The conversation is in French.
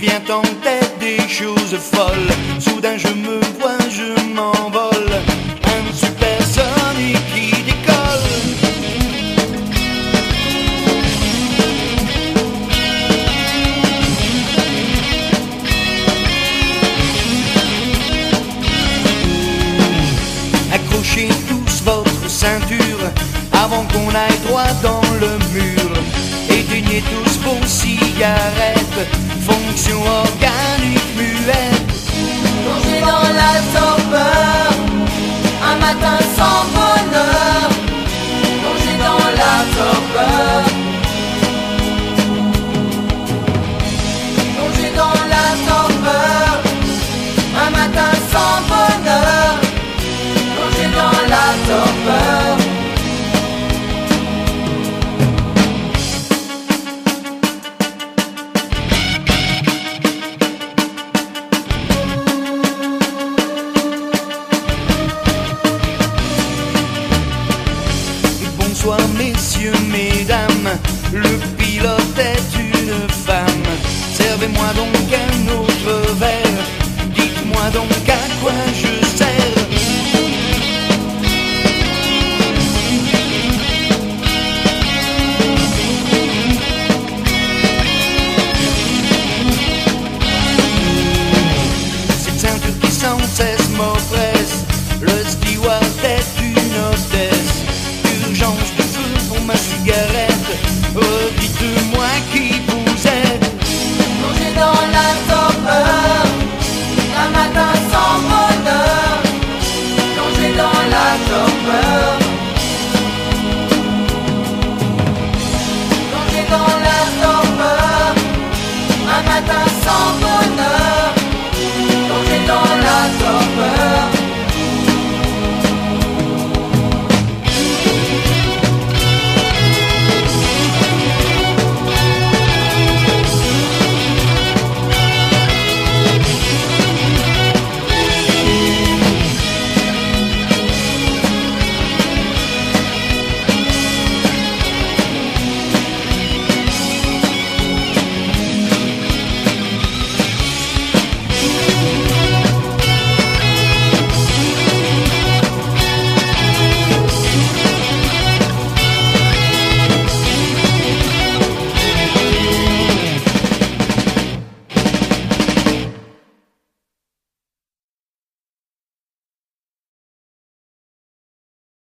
vient en tête des choses folles. Soudain je me vois, je m'envole. Un supersonique qui décolle. Accrochez tous votre ceinture avant qu'on aille droit dans le mur. Éteignez tous vos cigarettes, solution organique dans la torpeur, un matin sans bonheur. Plongé dans la torpeur. Dans la torpeur, un matin sans bonheur. Bonsoir messieurs, mesdames, le pilote est une femme. Servez-moi donc un autre.